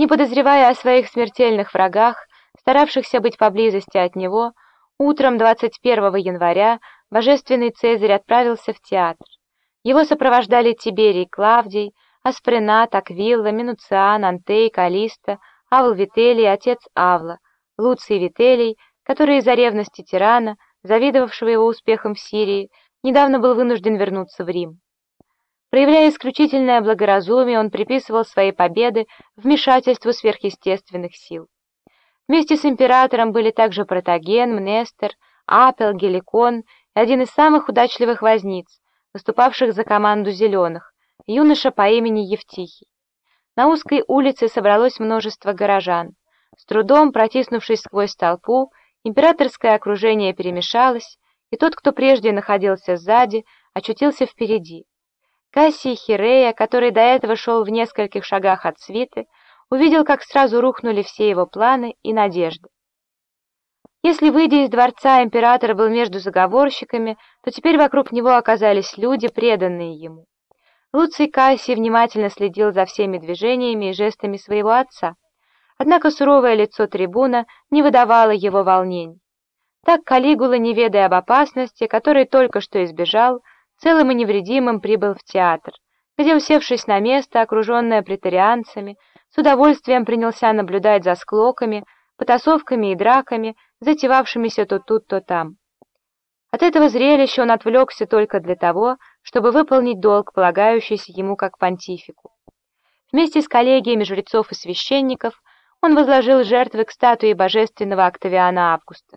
Не подозревая о своих смертельных врагах, старавшихся быть поблизости от него, утром 21 января божественный Цезарь отправился в театр. Его сопровождали Тиберий Клавдий, Аспренат, Аквилла, Минуциан, Антей, Калиста, Авл Вителий, отец Авла, Луций Вителий, который из-за ревности тирана, завидовавшего его успехам в Сирии, недавно был вынужден вернуться в Рим. Проявляя исключительное благоразумие, он приписывал свои победы вмешательству сверхъестественных сил. Вместе с императором были также Протаген, Мнестер, Апел, Геликон и один из самых удачливых возниц, выступавших за команду «Зеленых», юноша по имени Евтихий. На узкой улице собралось множество горожан. С трудом протиснувшись сквозь толпу, императорское окружение перемешалось, и тот, кто прежде находился сзади, очутился впереди. Кассий Хирея, который до этого шел в нескольких шагах от свиты, увидел, как сразу рухнули все его планы и надежды. Если, выйдя из дворца, император был между заговорщиками, то теперь вокруг него оказались люди, преданные ему. Луций Кассий внимательно следил за всеми движениями и жестами своего отца, однако суровое лицо трибуна не выдавало его волнений. Так Калигула, не ведая об опасности, которой только что избежал, целым и невредимым прибыл в театр, где, усевшись на место, окруженное претарианцами, с удовольствием принялся наблюдать за склоками, потасовками и драками, затевавшимися то тут, то там. От этого зрелища он отвлекся только для того, чтобы выполнить долг, полагающийся ему как понтифику. Вместе с коллегиями жрецов и священников он возложил жертвы к статуе божественного Октавиана Августа.